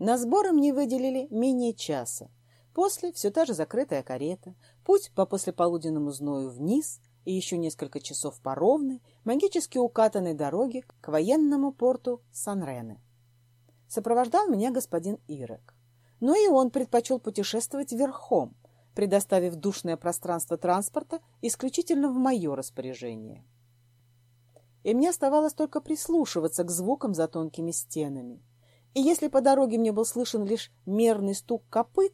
На сборы мне выделили менее часа. После все та же закрытая карета, путь по послеполуденному зною вниз и еще несколько часов по ровной, магически укатанной дороге к военному порту Сан-Рене. Сопровождал меня господин Ирек. Но и он предпочел путешествовать верхом, предоставив душное пространство транспорта исключительно в мое распоряжение. И мне оставалось только прислушиваться к звукам за тонкими стенами. И если по дороге мне был слышен лишь мерный стук копыт,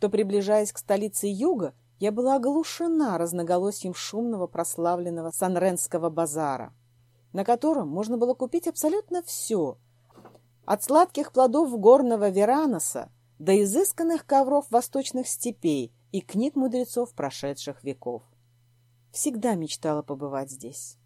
то, приближаясь к столице юга, я была оглушена разноголосием шумного прославленного Санренского базара, на котором можно было купить абсолютно все, от сладких плодов горного Вераноса до изысканных ковров восточных степей и книг мудрецов прошедших веков. Всегда мечтала побывать здесь.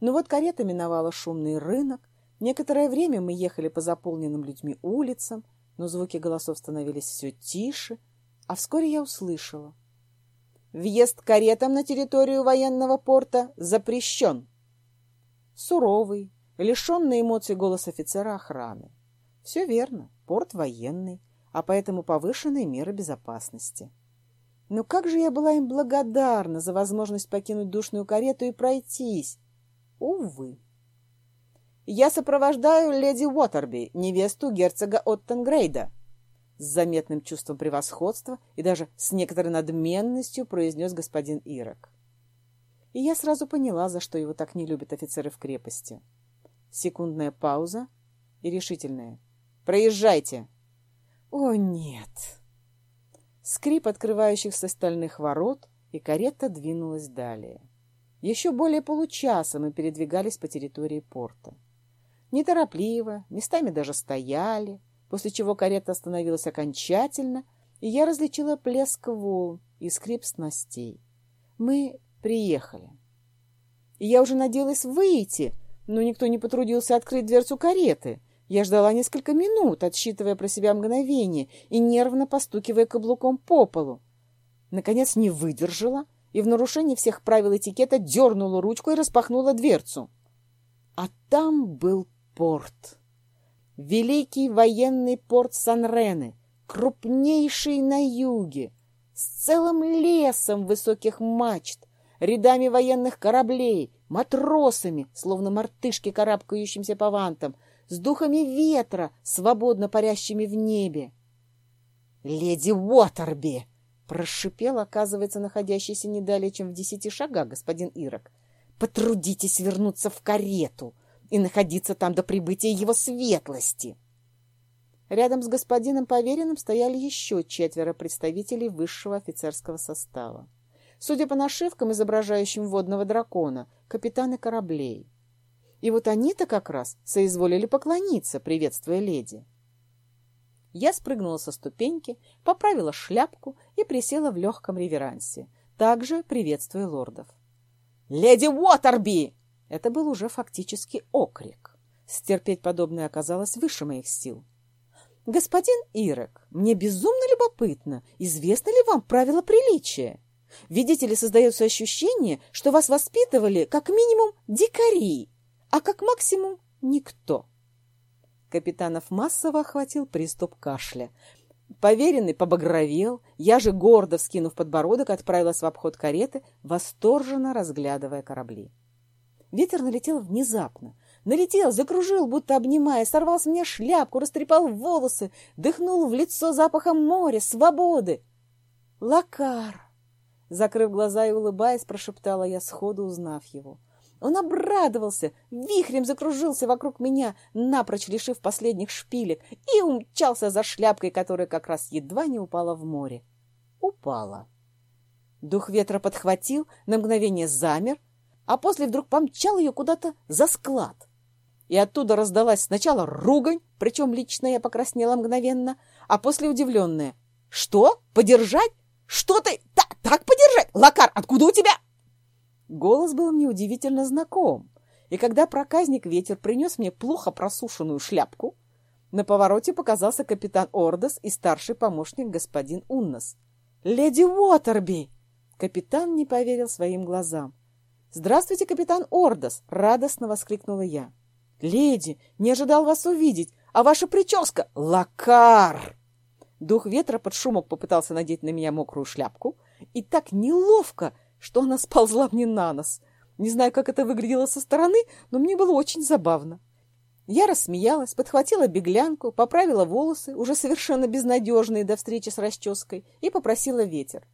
Но вот карета миновала шумный рынок, некоторое время мы ехали по заполненным людьми улицам, но звуки голосов становились все тише, а вскоре я услышала. «Въезд каретам на территорию военного порта запрещен!» Суровый, лишенный эмоций голос офицера охраны. Все верно, порт военный, а поэтому повышенные меры безопасности. Но как же я была им благодарна за возможность покинуть душную карету и пройтись. Увы. «Я сопровождаю леди Уотерби, невесту герцога Оттенгрейда», с заметным чувством превосходства и даже с некоторой надменностью произнес господин Ирок. И я сразу поняла, за что его так не любят офицеры в крепости. Секундная пауза и решительная. «Проезжайте!» «О, нет!» скрип открывающихся стальных ворот, и карета двинулась далее. Еще более получаса мы передвигались по территории порта. Неторопливо, местами даже стояли, после чего карета остановилась окончательно, и я различила плеск волн и скрип снастей. Мы приехали. И я уже надеялась выйти, но никто не потрудился открыть дверцу кареты — я ждала несколько минут, отсчитывая про себя мгновение и нервно постукивая каблуком по полу. Наконец не выдержала и в нарушении всех правил этикета дернула ручку и распахнула дверцу. А там был порт. Великий военный порт Сан-Рене, крупнейший на юге, с целым лесом высоких мачт, рядами военных кораблей, матросами, словно мартышки, карабкающимся по вантам — с духами ветра, свободно парящими в небе. «Леди Уотерби!» — прошипел, оказывается, находящийся не далее, чем в десяти шагах господин Ирок. «Потрудитесь вернуться в карету и находиться там до прибытия его светлости!» Рядом с господином поверенным стояли еще четверо представителей высшего офицерского состава. Судя по нашивкам, изображающим водного дракона, капитаны кораблей. И вот они-то как раз соизволили поклониться, приветствуя леди. Я спрыгнула со ступеньки, поправила шляпку и присела в легком реверансе, также приветствуя лордов. «Леди Уотерби!» Это был уже фактически окрик. Стерпеть подобное оказалось выше моих сил. «Господин Ирек, мне безумно любопытно, известно ли вам правила приличия? Видите ли, создается ощущение, что вас воспитывали как минимум дикари, а как максимум никто. Капитанов массово охватил приступ кашля. Поверенный побагровел, я же, гордо вскинув подбородок, отправилась в обход кареты, восторженно разглядывая корабли. Ветер налетел внезапно. Налетел, закружил, будто обнимая, сорвал с меня шляпку, растрепал волосы, дыхнул в лицо запахом моря, свободы. «Лакар!» Закрыв глаза и улыбаясь, прошептала я, сходу узнав его. Он обрадовался, вихрем закружился вокруг меня, напрочь лишив последних шпилек, и умчался за шляпкой, которая как раз едва не упала в море. Упала. Дух ветра подхватил, на мгновение замер, а после вдруг помчал ее куда-то за склад. И оттуда раздалась сначала ругань, причем лично я покраснела мгновенно, а после удивленная. «Что? Подержать? Что ты? Так, так подержать? Лакар, откуда у тебя?» Голос был мне удивительно знаком, и когда проказник ветер принес мне плохо просушенную шляпку, на повороте показался капитан Ордос и старший помощник господин Уннос. «Леди Уотерби!» Капитан не поверил своим глазам. «Здравствуйте, капитан Ордос!» — радостно воскликнула я. «Леди, не ожидал вас увидеть. А ваша прическа — лакар! Дух ветра под шумок попытался надеть на меня мокрую шляпку, и так неловко, что она сползла мне на нос. Не знаю, как это выглядело со стороны, но мне было очень забавно. Я рассмеялась, подхватила беглянку, поправила волосы, уже совершенно безнадежные до встречи с расческой, и попросила ветер.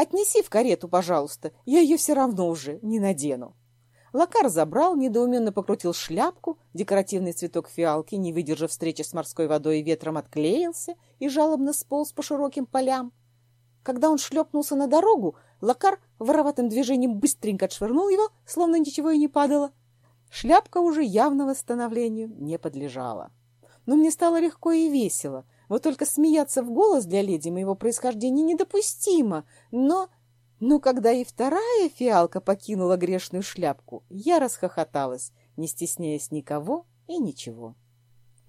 «Отнеси в карету, пожалуйста, я ее все равно уже не надену». Лакар забрал, недоуменно покрутил шляпку, декоративный цветок фиалки, не выдержав встречи с морской водой и ветром, отклеился и жалобно сполз по широким полям. Когда он шлепнулся на дорогу, Лакар вороватым движением быстренько отшвырнул его, словно ничего и не падало. Шляпка уже явно восстановлению не подлежала. Но мне стало легко и весело. Вот только смеяться в голос для леди моего происхождения недопустимо. Но но когда и вторая фиалка покинула грешную шляпку, я расхохоталась, не стесняясь никого и ничего.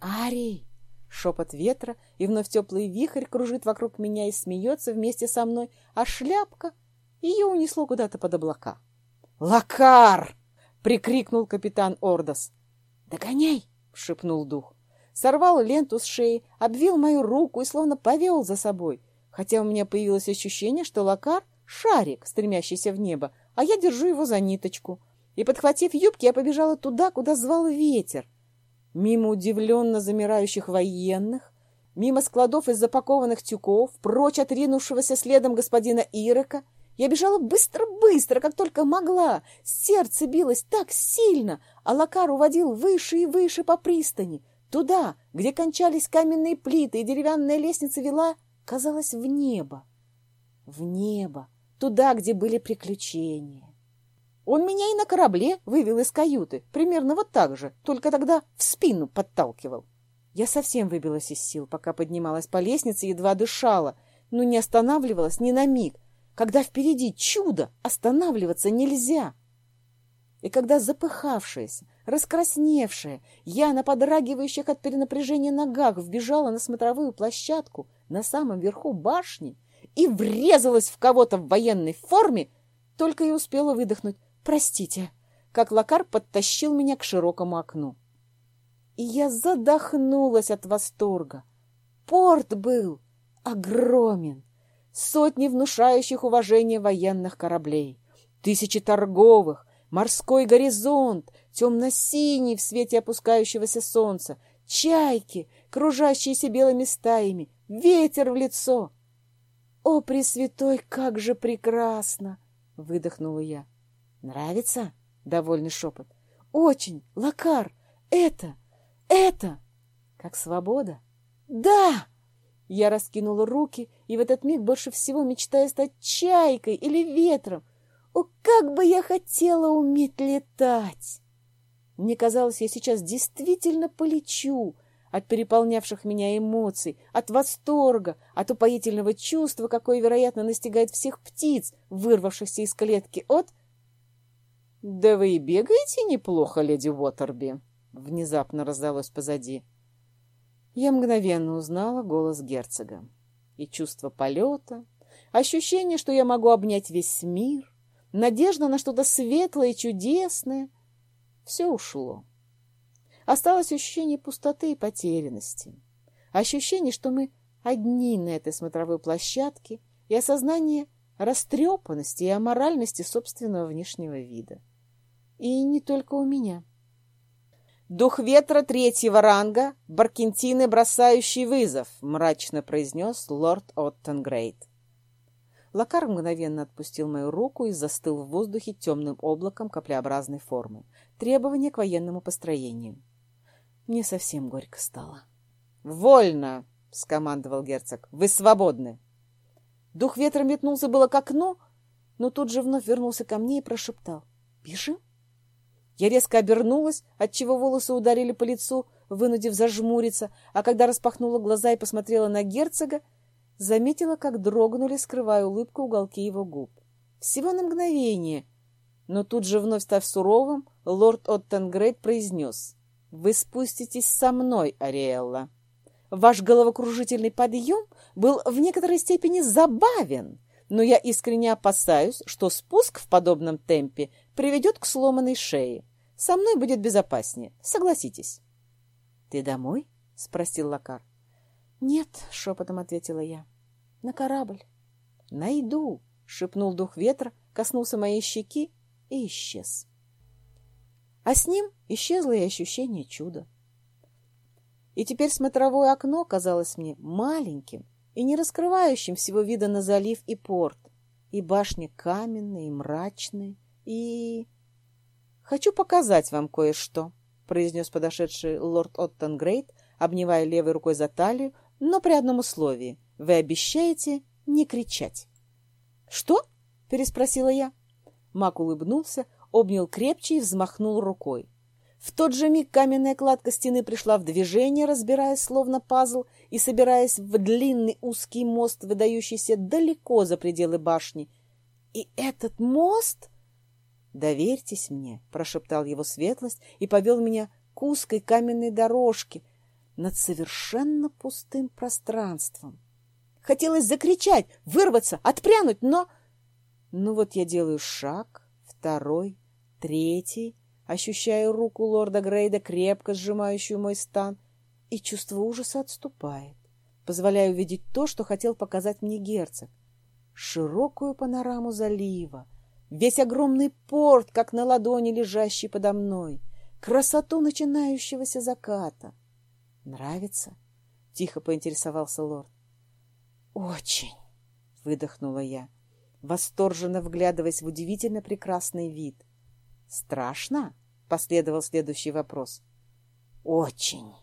«Арий!» — шепот ветра, и вновь теплый вихрь кружит вокруг меня и смеется вместе со мной, а шляпка ее унесло куда-то под облака. «Лакар!» — прикрикнул капитан Ордос. «Догоняй!» — шепнул дух. Сорвал ленту с шеи, обвил мою руку и словно повел за собой, хотя у меня появилось ощущение, что Лакар шарик, стремящийся в небо, а я держу его за ниточку. И, подхватив юбки, я побежала туда, куда звал ветер. Мимо удивленно замирающих военных, мимо складов из запакованных тюков, прочь от ринувшегося следом господина Ирока, я бежала быстро-быстро, как только могла. Сердце билось так сильно, а Лакар уводил выше и выше по пристани. Туда, где кончались каменные плиты и деревянная лестница вела, казалось, в небо. В небо, туда, где были приключения. Он меня и на корабле вывел из каюты, примерно вот так же, только тогда в спину подталкивал. Я совсем выбилась из сил, пока поднималась по лестнице, едва дышала, но не останавливалась ни на миг. Когда впереди чудо, останавливаться нельзя. И когда запыхавшаяся, раскрасневшая, я на подрагивающих от перенапряжения ногах вбежала на смотровую площадку на самом верху башни, и врезалась в кого-то в военной форме, только и успела выдохнуть «Простите», как лакар подтащил меня к широкому окну. И я задохнулась от восторга. Порт был огромен. Сотни внушающих уважение военных кораблей, тысячи торговых, морской горизонт, темно-синий в свете опускающегося солнца, чайки, кружащиеся белыми стаями, ветер в лицо — «О, Пресвятой, как же прекрасно!» — выдохнула я. «Нравится?» — довольный шепот. «Очень! Лакар! Это! Это!» «Как свобода?» «Да!» Я раскинула руки, и в этот миг больше всего мечтая стать чайкой или ветром. О, как бы я хотела уметь летать! Мне казалось, я сейчас действительно полечу, от переполнявших меня эмоций, от восторга, от упоительного чувства, какое, вероятно, настигает всех птиц, вырвавшихся из клетки от... — Да вы и бегаете неплохо, леди Уотерби, — внезапно раздалось позади. Я мгновенно узнала голос герцога. И чувство полета, ощущение, что я могу обнять весь мир, надежда на что-то светлое и чудесное — все ушло. Осталось ощущение пустоты и потерянности. Ощущение, что мы одни на этой смотровой площадке, и осознание растрепанности и аморальности собственного внешнего вида. И не только у меня. «Дух ветра третьего ранга, Баркентины, бросающий вызов», — мрачно произнес лорд Оттенгрейд. Лакар мгновенно отпустил мою руку и застыл в воздухе темным облаком каплеобразной формы. Требования к военному построению. Мне совсем горько стало. «Вольно!» — скомандовал герцог. «Вы свободны!» Дух ветра метнулся было к окну, но тут же вновь вернулся ко мне и прошептал. «Бежим?» Я резко обернулась, отчего волосы ударили по лицу, вынудив зажмуриться, а когда распахнула глаза и посмотрела на герцога, заметила, как дрогнули, скрывая улыбку, уголки его губ. Всего на мгновение. Но тут же, вновь став суровым, лорд Оттенгрейд произнес — вы спуститесь со мной, Ариэлла. Ваш головокружительный подъем был в некоторой степени забавен, но я искренне опасаюсь, что спуск в подобном темпе приведет к сломанной шее. Со мной будет безопаснее, согласитесь. — Ты домой? — спросил Лакар. «Нет», — шепотом ответила я. «На корабль». «Найду», — шепнул дух ветра, коснулся моей щеки и исчез. А с ним исчезло и ощущение чуда. И теперь смотровое окно казалось мне маленьким и не раскрывающим всего вида на залив и порт, и башни каменные, и мрачные, и... «Хочу показать вам кое-что», — произнес подошедший лорд Оттенгрейд, обнимая левой рукой за талию, но при одном условии. Вы обещаете не кричать. «Что?» — переспросила я. Мак улыбнулся, обнял крепче и взмахнул рукой. В тот же миг каменная кладка стены пришла в движение, разбираясь словно пазл и собираясь в длинный узкий мост, выдающийся далеко за пределы башни. И этот мост... «Доверьтесь мне», — прошептал его светлость и повел меня к узкой каменной дорожке над совершенно пустым пространством. Хотелось закричать, вырваться, отпрянуть, но... Ну вот я делаю шаг, второй, третий, ощущаю руку лорда Грейда, крепко сжимающую мой стан, и чувство ужаса отступает. Позволяю видеть то, что хотел показать мне герцог. Широкую панораму залива, весь огромный порт, как на ладони лежащий подо мной, красоту начинающегося заката. Нравится? Тихо поинтересовался лорд. Очень, выдохнула я, восторженно вглядываясь в удивительно прекрасный вид. Страшно? Последовал следующий вопрос. Очень.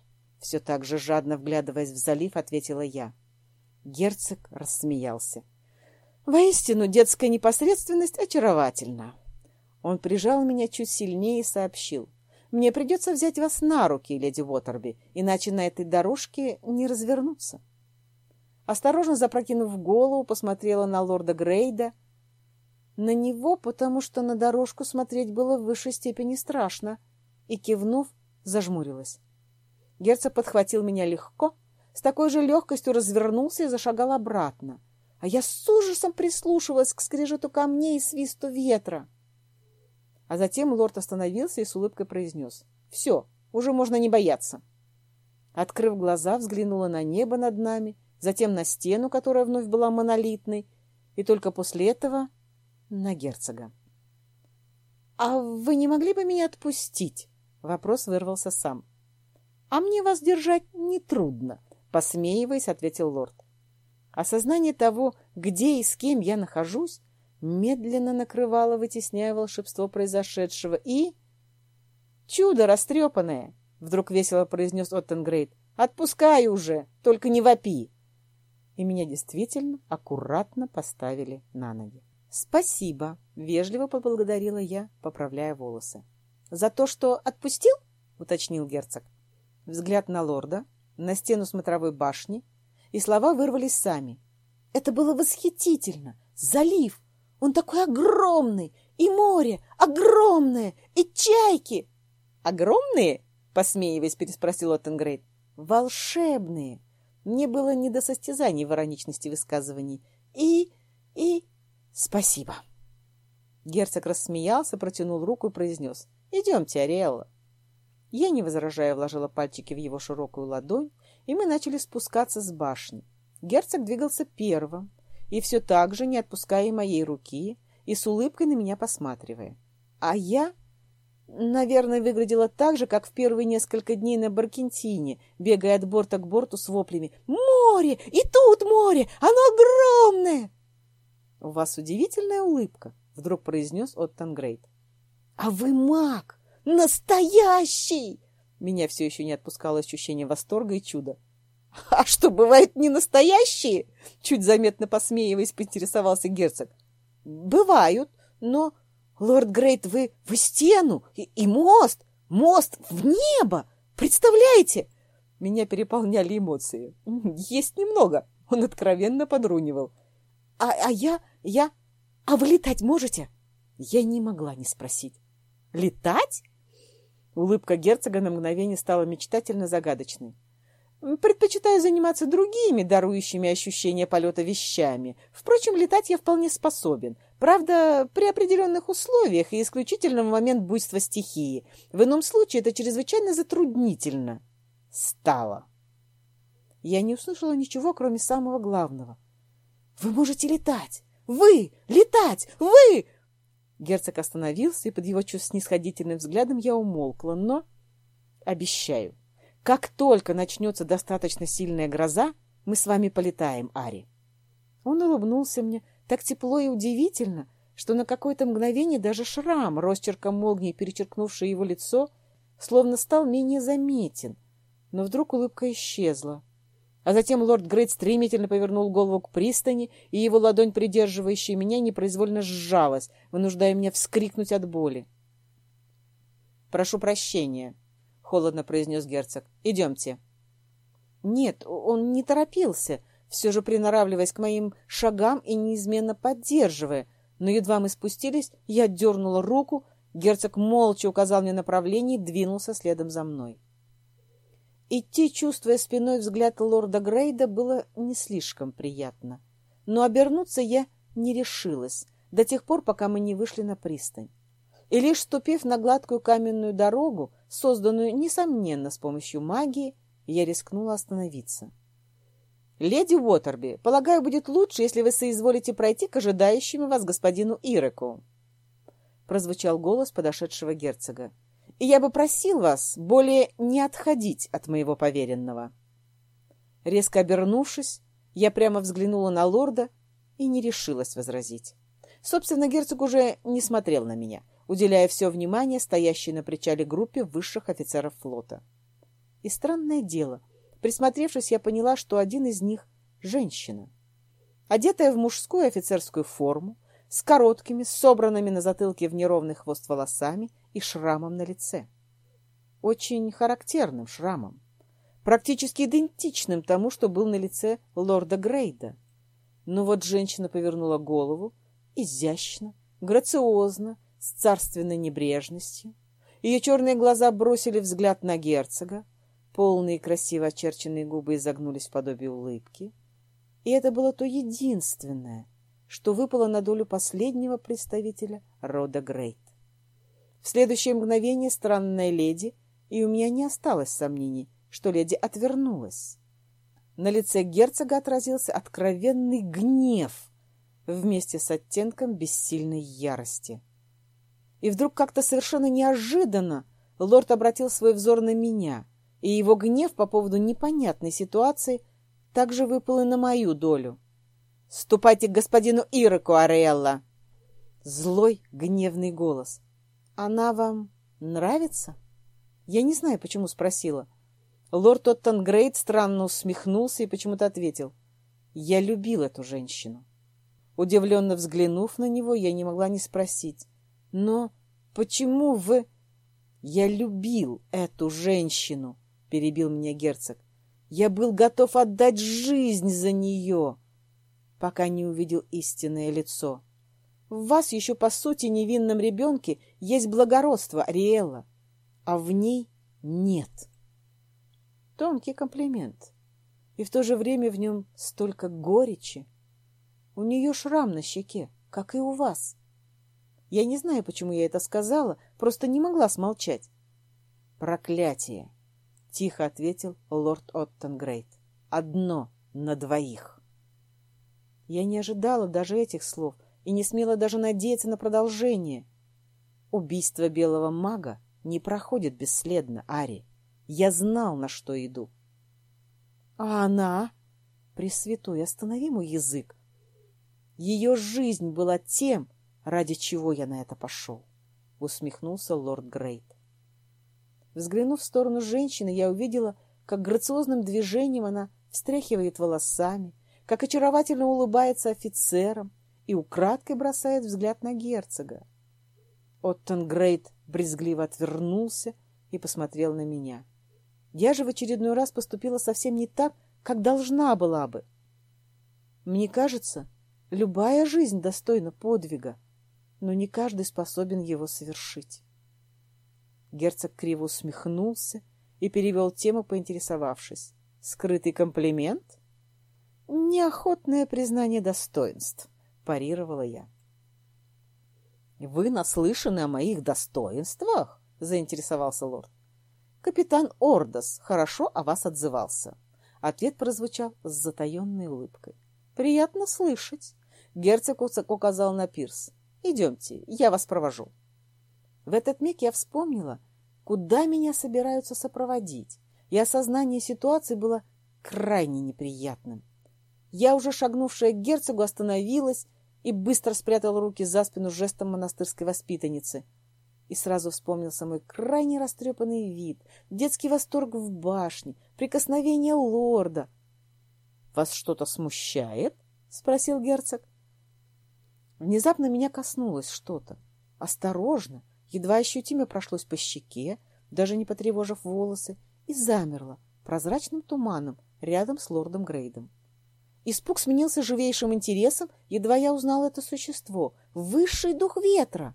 Все так же жадно вглядываясь в залив, ответила я. Герцог рассмеялся. Воистину, детская непосредственность очаровательна. Он прижал меня чуть сильнее и сообщил. Мне придется взять вас на руки, леди Уотерби, иначе на этой дорожке не развернуться. Осторожно запрокинув голову, посмотрела на лорда Грейда. На него, потому что на дорожку смотреть было в высшей степени страшно, и, кивнув, зажмурилась. Герцог подхватил меня легко, с такой же легкостью развернулся и зашагал обратно, а я с ужасом прислушивалась к скрежету камней и свисту ветра. А затем лорд остановился и с улыбкой произнес. «Все, уже можно не бояться». Открыв глаза, взглянула на небо над нами, затем на стену, которая вновь была монолитной, и только после этого на герцога. «А вы не могли бы меня отпустить?» Вопрос вырвался сам. «А мне вас держать нетрудно», — посмеиваясь, ответил лорд. Осознание того, где и с кем я нахожусь, медленно накрывало, вытесняя волшебство произошедшего, и... «Чудо растрепанное!» — вдруг весело произнес Оттенгрейд. «Отпускай уже, только не вопи!» И меня действительно аккуратно поставили на ноги. «Спасибо!» — вежливо поблагодарила я, поправляя волосы. «За то, что отпустил?» — уточнил герцог. Взгляд на лорда, на стену смотровой башни, и слова вырвались сами. «Это было восхитительно! Залив! Он такой огромный! И море огромное! И чайки!» «Огромные?» — посмеиваясь, переспросил Оттенгрейд. «Волшебные!» Мне было не до состязаний в ироничности высказываний. «И... и... спасибо!» Герцог рассмеялся, протянул руку и произнес. «Идемте, Ариэлла». Я, не возражая, вложила пальчики в его широкую ладонь, и мы начали спускаться с башни. Герцог двигался первым, и все так же, не отпуская моей руки и с улыбкой на меня посматривая. А я, наверное, выглядела так же, как в первые несколько дней на Баркентине, бегая от борта к борту с воплями «Море! И тут море! Оно огромное!» «У вас удивительная улыбка», — вдруг произнес Оттон Грейт. «А вы маг! Настоящий!» Меня все еще не отпускало ощущение восторга и чуда. «А что, бывают не настоящие?» Чуть заметно посмеиваясь, поинтересовался герцог. «Бывают, но, лорд Грейт, вы в стену и, и мост, мост в небо! Представляете?» Меня переполняли эмоции. «Есть немного», — он откровенно подрунивал. «А, а я, я... А вы летать можете?» Я не могла не спросить. «Летать?» Улыбка герцога на мгновение стала мечтательно загадочной. Предпочитаю заниматься другими, дарующими ощущение полета вещами. Впрочем, летать я вполне способен. Правда, при определенных условиях и исключительно в момент буйства стихии. В ином случае это чрезвычайно затруднительно. Стало. я не услышала ничего, кроме самого главного. «Вы можете летать! Вы! Летать! Вы!» Герцог остановился, и под его снисходительным взглядом я умолкла, но... Обещаю, как только начнется достаточно сильная гроза, мы с вами полетаем, Ари. Он улыбнулся мне так тепло и удивительно, что на какое-то мгновение даже шрам, росчерком молнии перечеркнувший его лицо, словно стал менее заметен, но вдруг улыбка исчезла. А затем лорд Грейт стремительно повернул голову к пристани, и его ладонь, придерживающая меня, непроизвольно сжалась, вынуждая меня вскрикнуть от боли. «Прошу прощения», — холодно произнес герцог. «Идемте». Нет, он не торопился, все же приноравливаясь к моим шагам и неизменно поддерживая, но едва мы спустились, я дернула руку, герцог молча указал мне направление и двинулся следом за мной. Идти, чувствуя спиной взгляд лорда Грейда, было не слишком приятно. Но обернуться я не решилась до тех пор, пока мы не вышли на пристань. И лишь ступив на гладкую каменную дорогу, созданную, несомненно, с помощью магии, я рискнула остановиться. «Леди Уотерби, полагаю, будет лучше, если вы соизволите пройти к ожидающему вас господину Иреку», прозвучал голос подошедшего герцога и я бы просил вас более не отходить от моего поверенного. Резко обернувшись, я прямо взглянула на лорда и не решилась возразить. Собственно, герцог уже не смотрел на меня, уделяя все внимание стоящей на причале группе высших офицеров флота. И странное дело, присмотревшись, я поняла, что один из них — женщина. Одетая в мужскую офицерскую форму, с короткими, собранными на затылке в неровный хвост волосами и шрамом на лице. Очень характерным шрамом, практически идентичным тому, что был на лице лорда Грейда. Но вот женщина повернула голову, изящно, грациозно, с царственной небрежностью. Ее черные глаза бросили взгляд на герцога, полные красиво очерченные губы изогнулись в подобие улыбки. И это было то единственное, что выпало на долю последнего представителя рода Грейт. В следующее мгновение странная леди, и у меня не осталось сомнений, что леди отвернулась. На лице герцога отразился откровенный гнев вместе с оттенком бессильной ярости. И вдруг как-то совершенно неожиданно лорд обратил свой взор на меня, и его гнев по поводу непонятной ситуации также выпал и на мою долю. «Ступайте к господину Ироку, Ариэлла!» Злой, гневный голос. «Она вам нравится?» Я не знаю, почему спросила. Лорд Оттенгрейд странно усмехнулся и почему-то ответил. «Я любил эту женщину». Удивленно взглянув на него, я не могла не спросить. «Но почему вы...» «Я любил эту женщину», — перебил меня герцог. «Я был готов отдать жизнь за нее» пока не увидел истинное лицо. В вас еще, по сути, невинном ребенке есть благородство Ариэлла, а в ней нет. Тонкий комплимент. И в то же время в нем столько горечи. У нее шрам на щеке, как и у вас. Я не знаю, почему я это сказала, просто не могла смолчать. «Проклятие!» — тихо ответил лорд Оттенгрейд. «Одно на двоих». Я не ожидала даже этих слов и не смела даже надеяться на продолжение. Убийство белого мага не проходит бесследно, Ари. Я знал, на что иду. А она? Пресвятой, останови мой язык. Ее жизнь была тем, ради чего я на это пошел, — усмехнулся лорд Грейт. Взглянув в сторону женщины, я увидела, как грациозным движением она встряхивает волосами, как очаровательно улыбается офицерам и украдкой бросает взгляд на герцога. Оттенгрейд брезгливо отвернулся и посмотрел на меня. Я же в очередной раз поступила совсем не так, как должна была бы. Мне кажется, любая жизнь достойна подвига, но не каждый способен его совершить. Герцог криво усмехнулся и перевел тему, поинтересовавшись. «Скрытый комплимент?» Неохотное признание достоинств, парировала я. Вы наслышаны о моих достоинствах? заинтересовался лорд. Капитан Ордос хорошо о вас отзывался. Ответ прозвучал с затаенной улыбкой. «Приятно слышать!» Герцог указал на пирс. «Идемте, я вас провожу». В этот миг я вспомнила, куда меня собираются сопроводить, и осознание ситуации было крайне неприятным. Я, уже шагнувшая к герцогу, остановилась и быстро спрятала руки за спину жестом монастырской воспитанницы. И сразу вспомнился мой крайне растрепанный вид, детский восторг в башне, прикосновение лорда. — Вас что-то смущает? — спросил герцог. Внезапно меня коснулось что-то. Осторожно, едва ощутимо прошлось по щеке, даже не потревожив волосы, и замерло прозрачным туманом рядом с лордом Грейдом. Испуг сменился живейшим интересом, едва я узнал это существо. Высший дух ветра!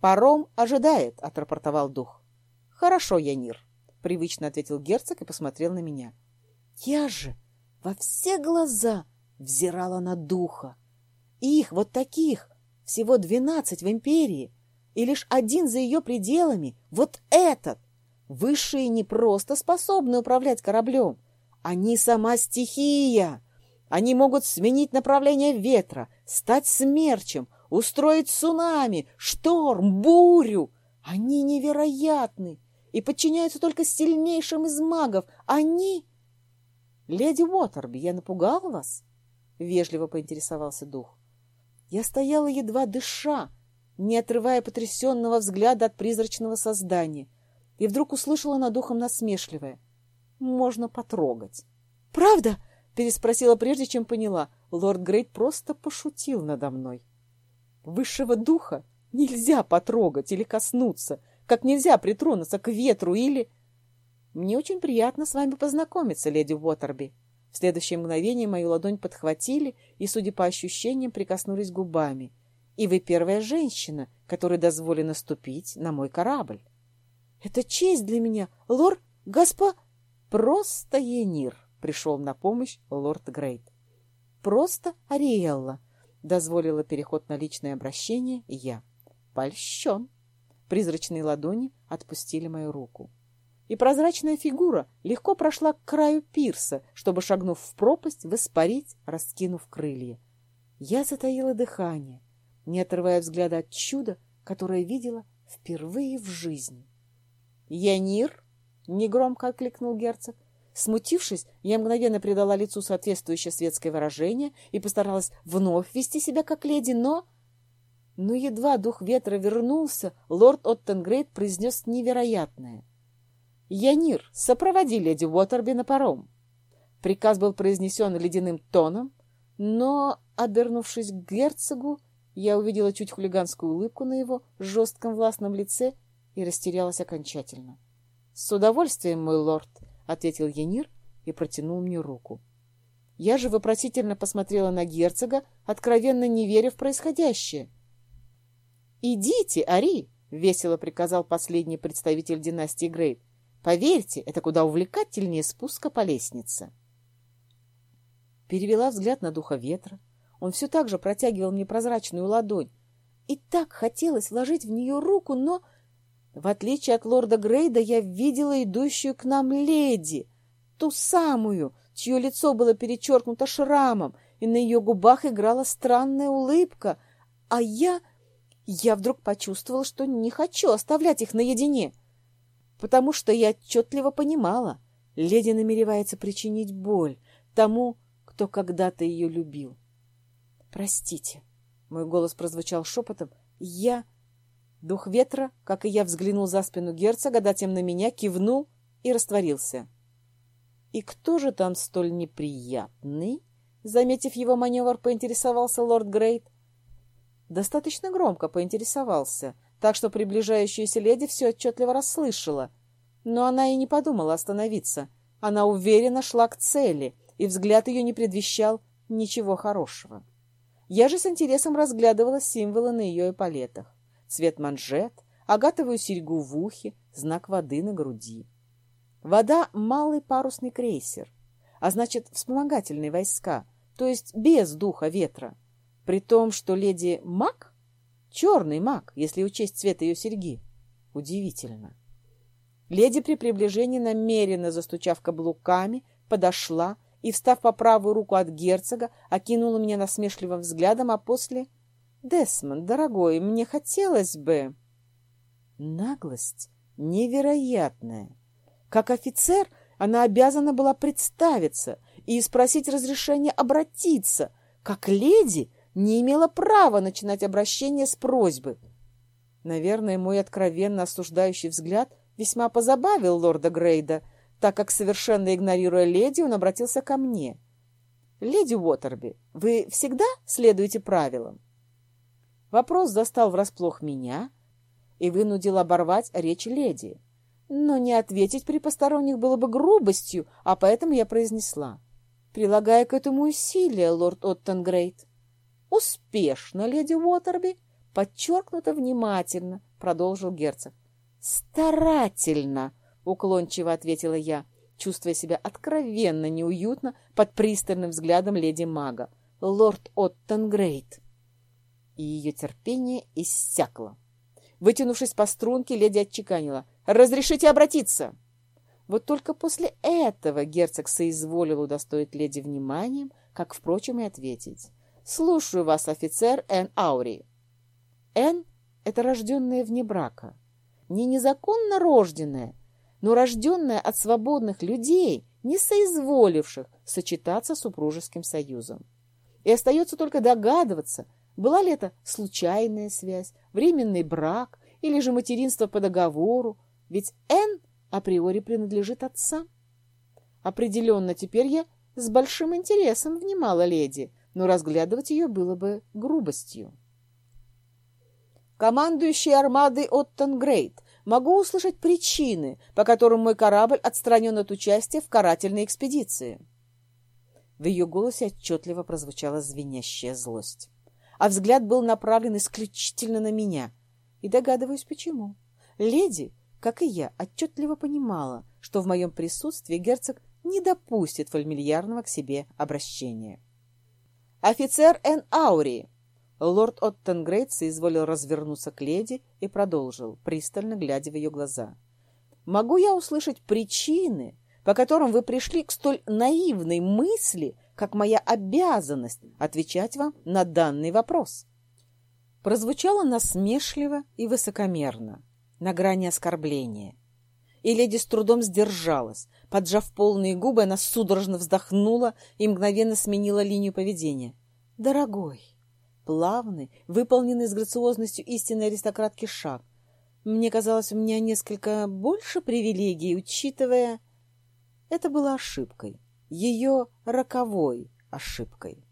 «Паром ожидает», — отрапортовал дух. «Хорошо, Янир», — привычно ответил герцог и посмотрел на меня. «Я же во все глаза взирала на духа. Их, вот таких, всего двенадцать в империи, и лишь один за ее пределами, вот этот. Высшие не просто способны управлять кораблем, они сама стихия. Они могут сменить направление ветра, стать смерчем, устроить цунами, шторм, бурю. Они невероятны и подчиняются только сильнейшим из магов. Они... Леди Уотерби, я напугал вас? Вежливо поинтересовался дух. Я стояла едва дыша, не отрывая потрясенного взгляда от призрачного создания, и вдруг услышала над духом насмешливое. Можно потрогать. «Правда?» Переспросила прежде, чем поняла. Лорд Грейт просто пошутил надо мной. Высшего духа нельзя потрогать или коснуться, как нельзя притронуться к ветру или... Мне очень приятно с вами познакомиться, леди Уотерби. В следующее мгновение мою ладонь подхватили и, судя по ощущениям, прикоснулись губами. И вы первая женщина, которой дозволено ступить на мой корабль. Это честь для меня, лорд, госпо... Просто Енир пришел на помощь лорд Грейт. «Просто Ариэлла», — дозволила переход на личное обращение я. «Польщен». Призрачные ладони отпустили мою руку. И прозрачная фигура легко прошла к краю пирса, чтобы, шагнув в пропасть, воспарить, раскинув крылья. Я затаила дыхание, не отрывая взгляда от чуда, которое видела впервые в жизни. «Янир!» — негромко окликнул герцог. Смутившись, я мгновенно придала лицу соответствующее светское выражение и постаралась вновь вести себя как леди, но... Но едва дух ветра вернулся, лорд Оттенгрейд произнес невероятное. «Янир, сопроводи леди Уотерби на паром». Приказ был произнесен ледяным тоном, но, обернувшись к герцогу, я увидела чуть хулиганскую улыбку на его жестком властном лице и растерялась окончательно. «С удовольствием, мой лорд», ответил Янир и протянул мне руку. Я же вопросительно посмотрела на герцога, откровенно не веря в происходящее. «Идите, Ари!» — весело приказал последний представитель династии Грейт. «Поверьте, это куда увлекательнее спуска по лестнице». Перевела взгляд на духа ветра. Он все так же протягивал мне прозрачную ладонь. И так хотелось вложить в нее руку, но в отличие от лорда Грейда, я видела идущую к нам леди, ту самую, чье лицо было перечеркнуто шрамом, и на ее губах играла странная улыбка, а я... Я вдруг почувствовала, что не хочу оставлять их наедине, потому что я отчетливо понимала, леди намеревается причинить боль тому, кто когда-то ее любил. «Простите», — мой голос прозвучал шепотом, — «я...» Дух ветра, как и я, взглянул за спину герцога, затем на меня, кивнул и растворился. «И кто же там столь неприятный?» Заметив его маневр, поинтересовался лорд Грейт. Достаточно громко поинтересовался, так что приближающаяся леди все отчетливо расслышала. Но она и не подумала остановиться. Она уверенно шла к цели, и взгляд ее не предвещал ничего хорошего. Я же с интересом разглядывала символы на ее эполетах цвет манжет, агатовую серьгу в ухе, знак воды на груди. Вода — малый парусный крейсер, а значит, вспомогательные войска, то есть без духа ветра. При том, что леди маг — черный маг, если учесть цвет ее серьги. Удивительно. Леди при приближении, намеренно застучав каблуками, подошла и, встав по правую руку от герцога, окинула меня насмешливым взглядом, а после... «Десмонд, дорогой, мне хотелось бы...» Наглость невероятная. Как офицер она обязана была представиться и спросить разрешения обратиться. Как леди не имела права начинать обращение с просьбы. Наверное, мой откровенно осуждающий взгляд весьма позабавил лорда Грейда, так как, совершенно игнорируя леди, он обратился ко мне. «Леди Уотерби, вы всегда следуете правилам?» Вопрос застал врасплох меня и вынудил оборвать речь леди. Но не ответить при посторонних было бы грубостью, а поэтому я произнесла. Прилагая к этому усилия, лорд Оттенгрейд. «Успешно, леди Уотерби!» подчеркнуто внимательно, продолжил герцог. «Старательно!» — уклончиво ответила я, чувствуя себя откровенно неуютно под пристальным взглядом леди-мага. «Лорд Оттенгрейд!» И ее терпение иссякло. Вытянувшись по струнке, леди отчеканила. «Разрешите обратиться!» Вот только после этого герцог соизволил удостоить леди вниманием, как, впрочем, и ответить. «Слушаю вас, офицер Эн Аури». Эн — это рожденная вне брака. Не незаконно рожденная, но рожденная от свободных людей, не соизволивших сочетаться супружеским союзом. И остается только догадываться, была ли это случайная связь, временный брак или же материнство по договору, ведь Н априори принадлежит отцам. Определенно, теперь я с большим интересом внимала леди, но разглядывать ее было бы грубостью. Командующий армадой Оттенгрейд, могу услышать причины, по которым мой корабль отстранен от участия в карательной экспедиции. В ее голосе отчетливо прозвучала звенящая злость а взгляд был направлен исключительно на меня. И догадываюсь, почему. Леди, как и я, отчетливо понимала, что в моем присутствии герцог не допустит фамильярного к себе обращения. «Офицер Эн Аури!» Лорд Оттенгрейд соизволил развернуться к леди и продолжил, пристально глядя в ее глаза. «Могу я услышать причины, по которым вы пришли к столь наивной мысли, как моя обязанность отвечать вам на данный вопрос. Прозвучало насмешливо и высокомерно, на грани оскорбления. И леди с трудом сдержалась. Поджав полные губы, она судорожно вздохнула и мгновенно сменила линию поведения. «Дорогой, плавный, выполненный с грациозностью истинной аристократки шаг. Мне казалось, у меня несколько больше привилегий, учитывая...» Это было ошибкой ее роковой ошибкой.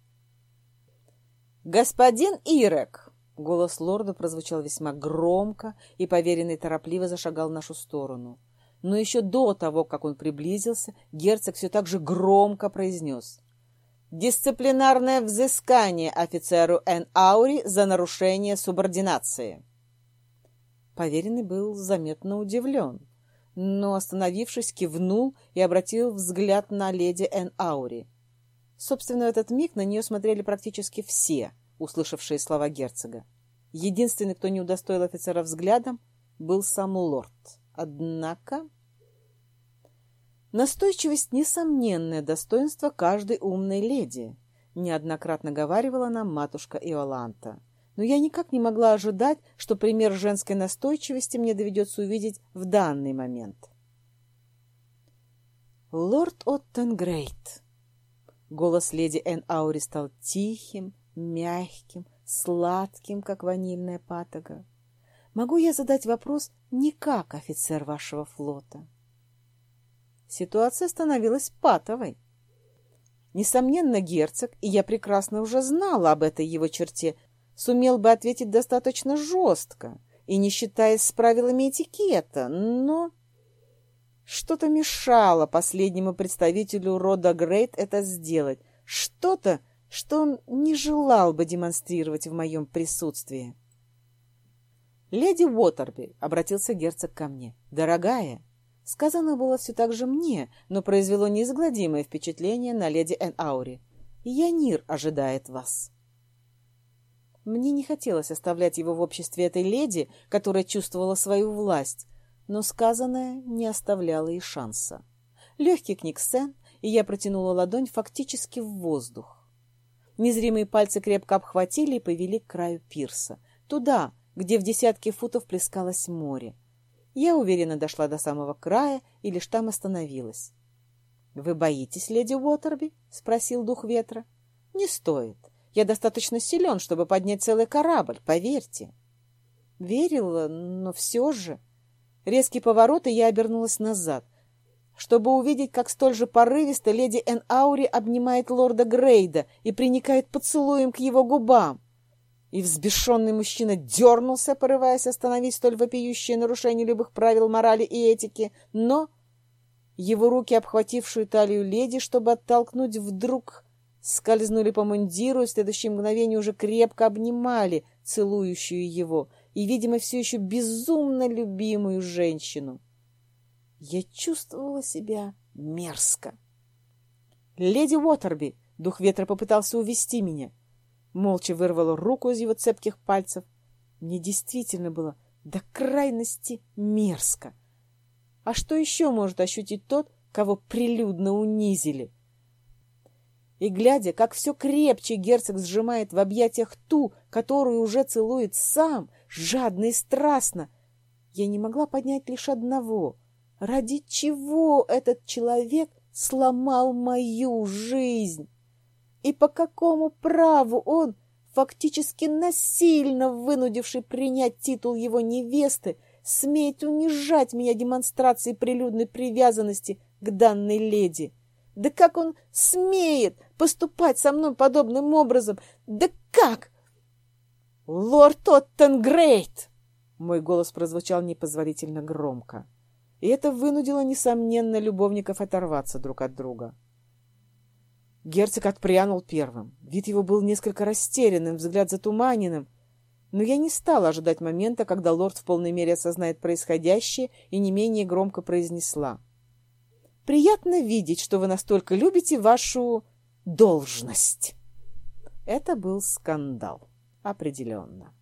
«Господин Ирек!» Голос лорда прозвучал весьма громко, и поверенный торопливо зашагал в нашу сторону. Но еще до того, как он приблизился, герцог все так же громко произнес. «Дисциплинарное взыскание офицеру Н. Аури за нарушение субординации». Поверенный был заметно удивлен но, остановившись, кивнул и обратил взгляд на леди Эн Аури. Собственно, в этот миг на нее смотрели практически все, услышавшие слова герцога. Единственный, кто не удостоил офицера взглядом, был сам лорд. Однако... Настойчивость — несомненное достоинство каждой умной леди, неоднократно говаривала нам матушка Иоланта но я никак не могла ожидать, что пример женской настойчивости мне доведется увидеть в данный момент. «Лорд Оттенгрейд!» Голос леди Эн Аури стал тихим, мягким, сладким, как ванильная патога. «Могу я задать вопрос не как офицер вашего флота?» Ситуация становилась патовой. Несомненно, герцог, и я прекрасно уже знала об этой его черте, сумел бы ответить достаточно жестко и не считаясь с правилами этикета, но... Что-то мешало последнему представителю рода Грейт это сделать. Что-то, что он не желал бы демонстрировать в моем присутствии. «Леди Уотерби», — обратился герцог ко мне, — «дорогая». Сказано было все так же мне, но произвело неизгладимое впечатление на леди Эн Аури. «Янир ожидает вас». Мне не хотелось оставлять его в обществе этой леди, которая чувствовала свою власть, но сказанное не оставляло и шанса. Легкий книгсен, и я протянула ладонь фактически в воздух. Незримые пальцы крепко обхватили и повели к краю пирса, туда, где в десятки футов плескалось море. Я уверенно дошла до самого края и лишь там остановилась. — Вы боитесь, леди Уотерби? — спросил дух ветра. — Не стоит. Я достаточно силен, чтобы поднять целый корабль, поверьте. Верила, но все же... Резкий поворот, и я обернулась назад, чтобы увидеть, как столь же порывисто леди Эн Аури обнимает лорда Грейда и приникает поцелуем к его губам. И взбешенный мужчина дернулся, порываясь остановить столь вопиющее нарушение любых правил морали и этики, но его руки, обхватившие талию леди, чтобы оттолкнуть, вдруг скользнули по мундиру и в следующее мгновение уже крепко обнимали целующую его и, видимо, все еще безумно любимую женщину. Я чувствовала себя мерзко. «Леди Уотерби!» — дух ветра попытался увести меня. Молча вырвала руку из его цепких пальцев. Мне действительно было до крайности мерзко. А что еще может ощутить тот, кого прилюдно унизили? И, глядя, как все крепче герцог сжимает в объятиях ту, которую уже целует сам, жадно и страстно, я не могла поднять лишь одного. Ради чего этот человек сломал мою жизнь? И по какому праву он, фактически насильно вынудивший принять титул его невесты, смеет унижать меня демонстрацией прилюдной привязанности к данной леди? Да как он смеет поступать со мной подобным образом? Да как? Лорд Оттенгрейт! Мой голос прозвучал непозволительно громко. И это вынудило, несомненно, любовников оторваться друг от друга. Герцог отпрянул первым. Вид его был несколько растерянным, взгляд затуманенным. Но я не стала ожидать момента, когда лорд в полной мере осознает происходящее и не менее громко произнесла. Приятно видеть, что вы настолько любите вашу должность. Это был скандал. Определенно.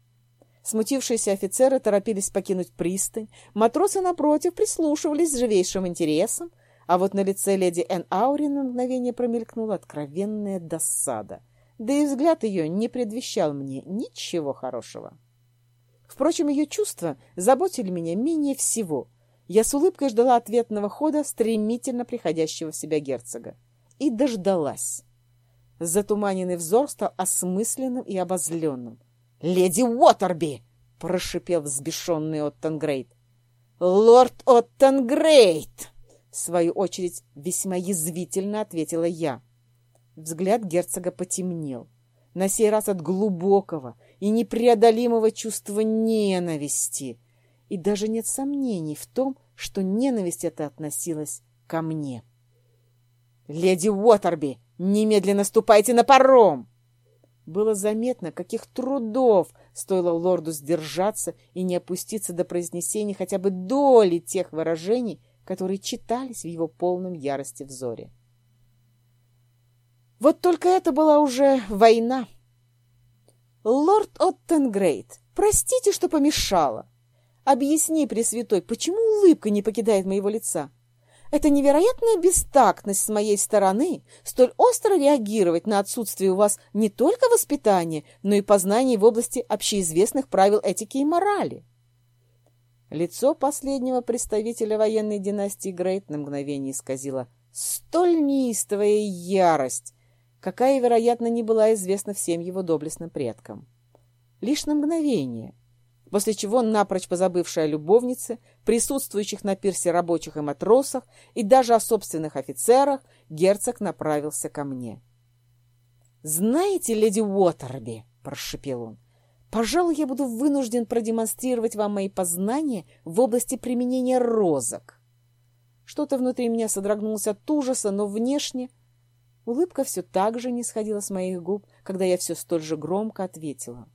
Смутившиеся офицеры торопились покинуть пристань, матросы, напротив, прислушивались с живейшим интересом, а вот на лице леди Эн Аури на мгновение промелькнула откровенная досада, да и взгляд ее не предвещал мне ничего хорошего. Впрочем, ее чувства заботили меня менее всего — я с улыбкой ждала ответного хода стремительно приходящего в себя герцога. И дождалась. Затуманенный взор стал осмысленным и обозленным. «Леди Уотерби!» — прошипел взбешенный Оттенгрейд. «Лорд Оттенгрейд!» — в свою очередь весьма язвительно ответила я. Взгляд герцога потемнел. На сей раз от глубокого и непреодолимого чувства ненависти — и даже нет сомнений в том, что ненависть эта относилась ко мне. «Леди Уотерби, немедленно ступайте на паром!» Было заметно, каких трудов стоило лорду сдержаться и не опуститься до произнесения хотя бы доли тех выражений, которые читались в его полном ярости взоре. Вот только это была уже война. «Лорд Оттенгрейд, простите, что помешала!» Объясни, Пресвятой, почему улыбка не покидает моего лица? Это невероятная бестактность с моей стороны столь остро реагировать на отсутствие у вас не только воспитания, но и познаний в области общеизвестных правил этики и морали. Лицо последнего представителя военной династии Грейт на мгновение исказило столь неистовая ярость, какая, вероятно, не была известна всем его доблестным предкам. Лишь на мгновение — после чего, напрочь позабывшая о присутствующих на пирсе рабочих и матросах и даже о собственных офицерах, герцог направился ко мне. «Знаете, леди Уотерби», — прошепел он, — «пожалуй, я буду вынужден продемонстрировать вам мои познания в области применения розок». Что-то внутри меня содрогнулось от ужаса, но внешне... Улыбка все так же не сходила с моих губ, когда я все столь же громко ответила.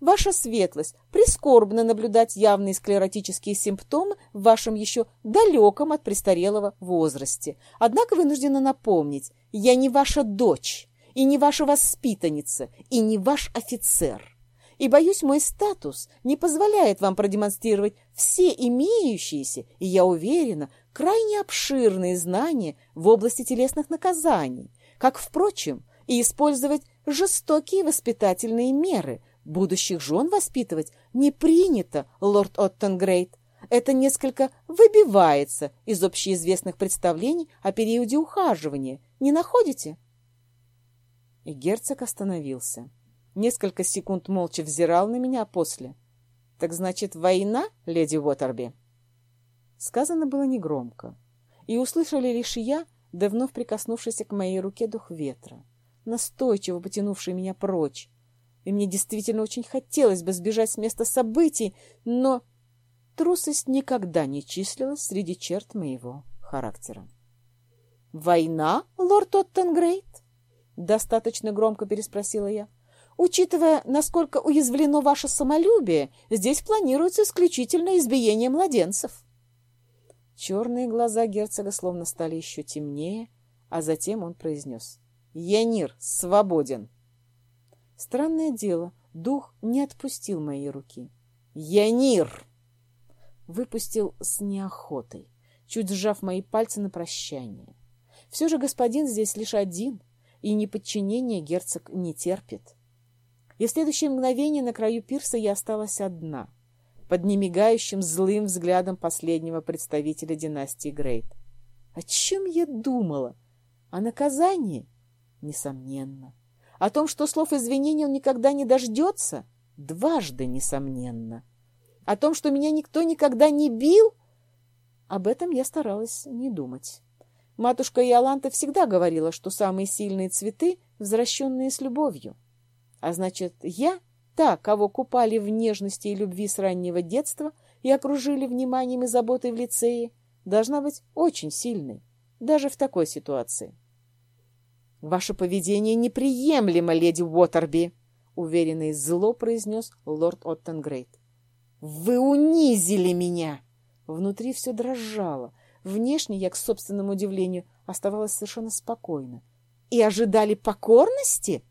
Ваша светлость, прискорбно наблюдать явные склеротические симптомы в вашем еще далеком от престарелого возрасте. Однако вынуждена напомнить, я не ваша дочь, и не ваша воспитанница, и не ваш офицер. И, боюсь, мой статус не позволяет вам продемонстрировать все имеющиеся, и, я уверена, крайне обширные знания в области телесных наказаний, как, впрочем, и использовать жестокие воспитательные меры. Будущих жен воспитывать не принято, лорд Оттенгрейд. Это несколько выбивается из общеизвестных представлений о периоде ухаживания. Не находите? И герцог остановился. Несколько секунд молча взирал на меня, а после. «Так значит, война, леди Уотерби?» Сказано было негромко. И услышали лишь я, давно прикоснувшийся к моей руке дух ветра, настойчиво потянувший меня прочь. И мне действительно очень хотелось бы сбежать с места событий, но трусость никогда не числилась среди черт моего характера. «Война, лорд Оттенгрейд?» Достаточно громко переспросила я. Учитывая, насколько уязвлено ваше самолюбие, здесь планируется исключительно избиение младенцев. Черные глаза герцога словно стали еще темнее, а затем он произнес. «Янир свободен!» Странное дело, дух не отпустил мои руки. «Янир!» Выпустил с неохотой, чуть сжав мои пальцы на прощание. Все же господин здесь лишь один — и неподчинение герцог не терпит. И в следующее мгновение на краю пирса я осталась одна, под немигающим злым взглядом последнего представителя династии Грейт. О чем я думала? О наказании? Несомненно. О том, что слов извинений он никогда не дождется? Дважды несомненно. О том, что меня никто никогда не бил? Об этом я старалась не думать. Матушка Иоланта всегда говорила, что самые сильные цветы — возвращенные с любовью. А значит, я, та, кого купали в нежности и любви с раннего детства и окружили вниманием и заботой в лицее, должна быть очень сильной, даже в такой ситуации. «Ваше поведение неприемлемо, леди Уотерби!» — уверенно и зло произнес лорд Оттенгрейд. «Вы унизили меня!» Внутри все дрожало, Внешне я, к собственному удивлению, оставалась совершенно спокойна. И ожидали покорности?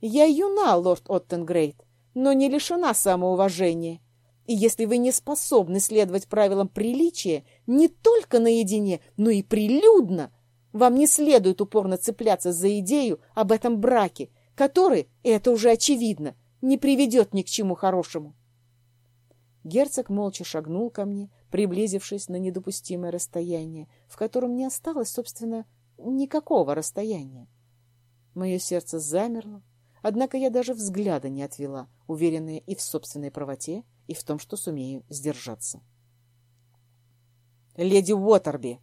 Я юна, лорд Оттенгрейд, но не лишена самоуважения. И если вы не способны следовать правилам приличия не только наедине, но и прилюдно, вам не следует упорно цепляться за идею об этом браке, который, и это уже очевидно, не приведет ни к чему хорошему. Герцог молча шагнул ко мне, приблизившись на недопустимое расстояние, в котором не осталось, собственно, никакого расстояния. Мое сердце замерло, однако я даже взгляда не отвела, уверенная и в собственной правоте, и в том, что сумею сдержаться. «Леди Уотерби!»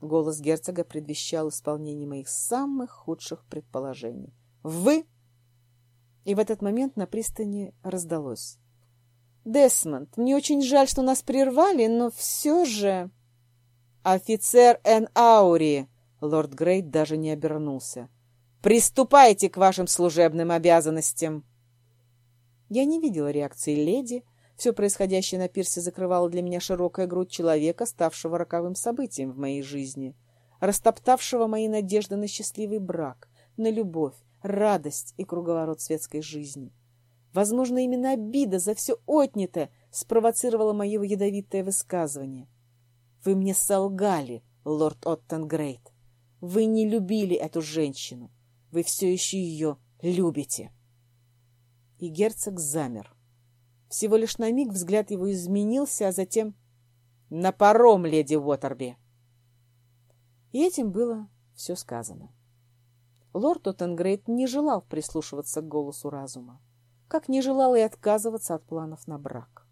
Голос герцога предвещал исполнение моих самых худших предположений. «Вы!» И в этот момент на пристани раздалось. Десмонд, мне очень жаль, что нас прервали, но все же... Офицер Эн Аури! Лорд Грейт даже не обернулся. Приступайте к вашим служебным обязанностям. Я не видела реакции леди. Все происходящее на пирсе закрывало для меня широкая грудь человека, ставшего роковым событием в моей жизни, растоптавшего мои надежды на счастливый брак, на любовь, радость и круговорот светской жизни. Возможно, именно обида за все отнятое спровоцировала мое ядовитое высказывание. «Вы мне солгали, лорд Оттенгрейд. Вы не любили эту женщину. Вы все еще ее любите». И герцог замер. Всего лишь на миг взгляд его изменился, а затем «На паром, леди Уотерби!» И этим было все сказано. Лорд Оттенгрейд не желал прислушиваться к голосу разума как не желала и отказываться от планов на брак.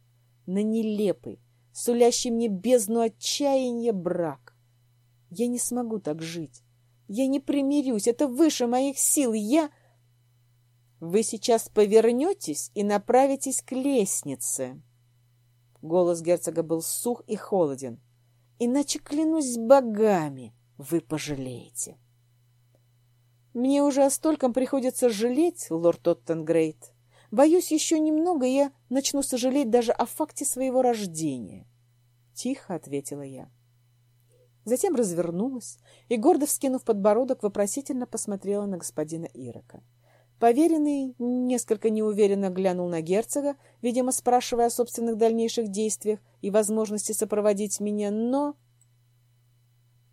На нелепый, сулящий мне бездну отчаяния брак. Я не смогу так жить. Я не примирюсь, это выше моих сил. Я... Вы сейчас повернетесь и направитесь к лестнице. Голос герцога был сух и холоден. Иначе, клянусь богами, вы пожалеете. Мне уже о стольком приходится жалеть, лорд Оттенгрейд. Боюсь, еще немного, я начну сожалеть даже о факте своего рождения. Тихо ответила я. Затем развернулась и, гордо вскинув подбородок, вопросительно посмотрела на господина Ирока. Поверенный несколько неуверенно глянул на герцога, видимо, спрашивая о собственных дальнейших действиях и возможности сопроводить меня, но...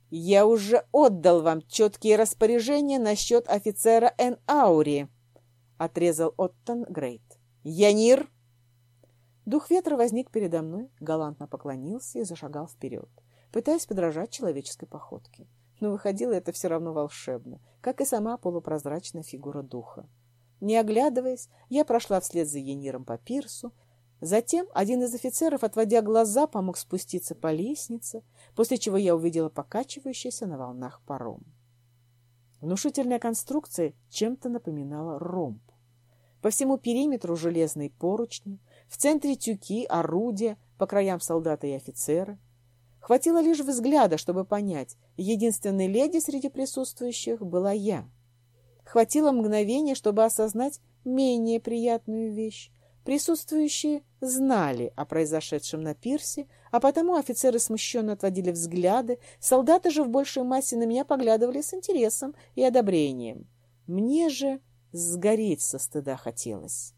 «Я уже отдал вам четкие распоряжения насчет офицера Эн Аури», — отрезал Оттон Грейт. «Янир!» Дух ветра возник передо мной, галантно поклонился и зашагал вперед, пытаясь подражать человеческой походке. Но выходило это все равно волшебно, как и сама полупрозрачная фигура духа. Не оглядываясь, я прошла вслед за Яниром по пирсу, Затем один из офицеров, отводя глаза, помог спуститься по лестнице, после чего я увидела покачивающийся на волнах паром. Внушительная конструкция чем-то напоминала ромб. По всему периметру железные поручни, в центре тюки, орудия, по краям солдаты и офицеры. Хватило лишь взгляда, чтобы понять, единственной леди среди присутствующих была я. Хватило мгновения, чтобы осознать менее приятную вещь. Присутствующие знали о произошедшем на пирсе, а потому офицеры смущенно отводили взгляды, солдаты же в большей массе на меня поглядывали с интересом и одобрением. Мне же сгореть со стыда хотелось.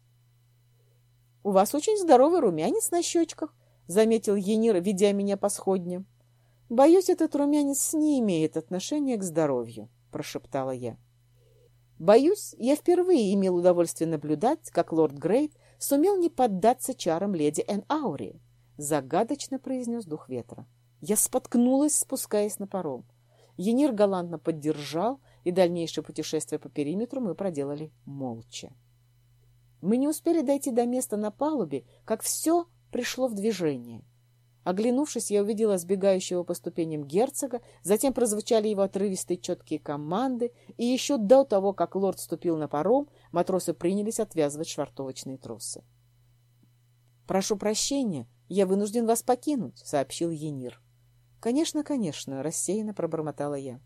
— У вас очень здоровый румянец на щечках, — заметил Енир, ведя меня по сходням. — Боюсь, этот румянец не имеет отношения к здоровью, — прошептала я. Боюсь, я впервые имел удовольствие наблюдать, как лорд Грейт сумел не поддаться чарам леди Эн Аури, загадочно произнес дух ветра. Я споткнулась, спускаясь на паром. Енир галантно поддержал, и дальнейшее путешествие по периметру мы проделали молча. Мы не успели дойти до места на палубе, как все пришло в движение. Оглянувшись, я увидела сбегающего по ступеням герцога, затем прозвучали его отрывистые четкие команды, и еще до того, как лорд ступил на паром, матросы принялись отвязывать швартовочные тросы. «Прошу прощения, я вынужден вас покинуть», — сообщил Енир. «Конечно, конечно», — рассеянно пробормотала я.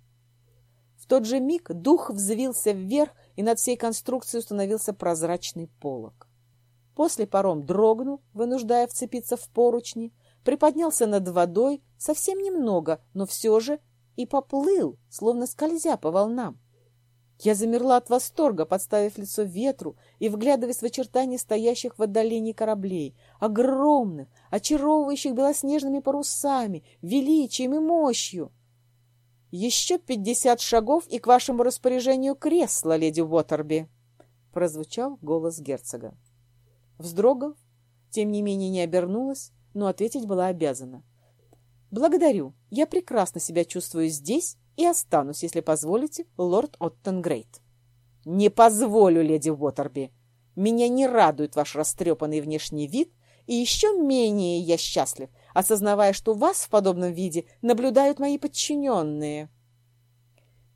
В тот же миг дух взвился вверх, и над всей конструкцией установился прозрачный полог. После паром дрогнул, вынуждая вцепиться в поручни, приподнялся над водой совсем немного, но все же и поплыл, словно скользя по волнам. Я замерла от восторга, подставив лицо ветру и вглядываясь в очертания стоящих в отдалении кораблей, огромных, очаровывающих белоснежными парусами, величием и мощью. «Еще пятьдесят шагов и к вашему распоряжению кресло, леди Уотерби!» — прозвучал голос герцога. Вздрогав, тем не менее не обернулась, но ответить была обязана. «Благодарю. Я прекрасно себя чувствую здесь и останусь, если позволите, лорд Оттенгрейд». «Не позволю, леди Уотерби. Меня не радует ваш растрепанный внешний вид, и еще менее я счастлив, осознавая, что вас в подобном виде наблюдают мои подчиненные».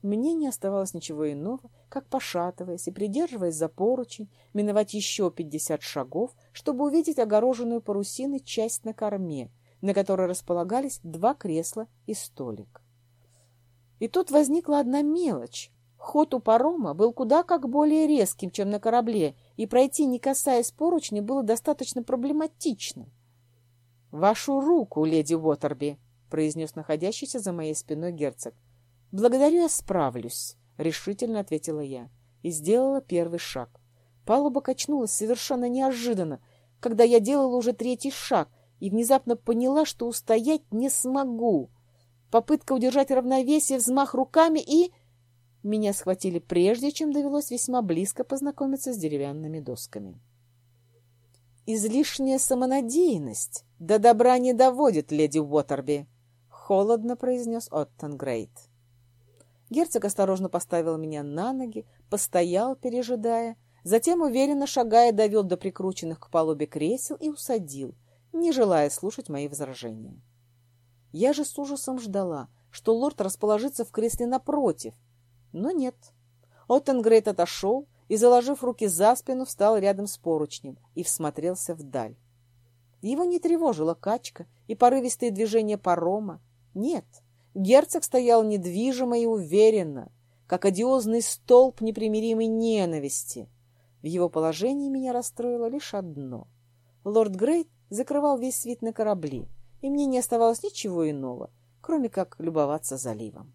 Мне не оставалось ничего иного, как, пошатываясь и придерживаясь за поручень, миновать еще пятьдесят шагов, чтобы увидеть огороженную парусиной часть на корме, на которой располагались два кресла и столик. И тут возникла одна мелочь. Ход у парома был куда как более резким, чем на корабле, и пройти, не касаясь поручня, было достаточно проблематично. — Вашу руку, леди Уотерби, — произнес находящийся за моей спиной герцог. «Благодарю, я справлюсь», — решительно ответила я и сделала первый шаг. Палуба качнулась совершенно неожиданно, когда я делала уже третий шаг и внезапно поняла, что устоять не смогу. Попытка удержать равновесие, взмах руками и... Меня схватили прежде, чем довелось весьма близко познакомиться с деревянными досками. «Излишняя самонадеянность до добра не доводит, леди Уотерби», — холодно произнес Оттон Грейт. Герцог осторожно поставил меня на ноги, постоял, пережидая, затем, уверенно шагая, довел до прикрученных к палубе кресел и усадил, не желая слушать мои возражения. Я же с ужасом ждала, что лорд расположится в кресле напротив, но нет. Оттенгрейд отошел и, заложив руки за спину, встал рядом с поручнем и всмотрелся вдаль. Его не тревожила качка и порывистые движения парома. Нет, — Герцог стоял недвижимо и уверенно, как одиозный столб непримиримой ненависти. В его положении меня расстроило лишь одно. Лорд Грейт закрывал весь вид на корабли, и мне не оставалось ничего иного, кроме как любоваться заливом.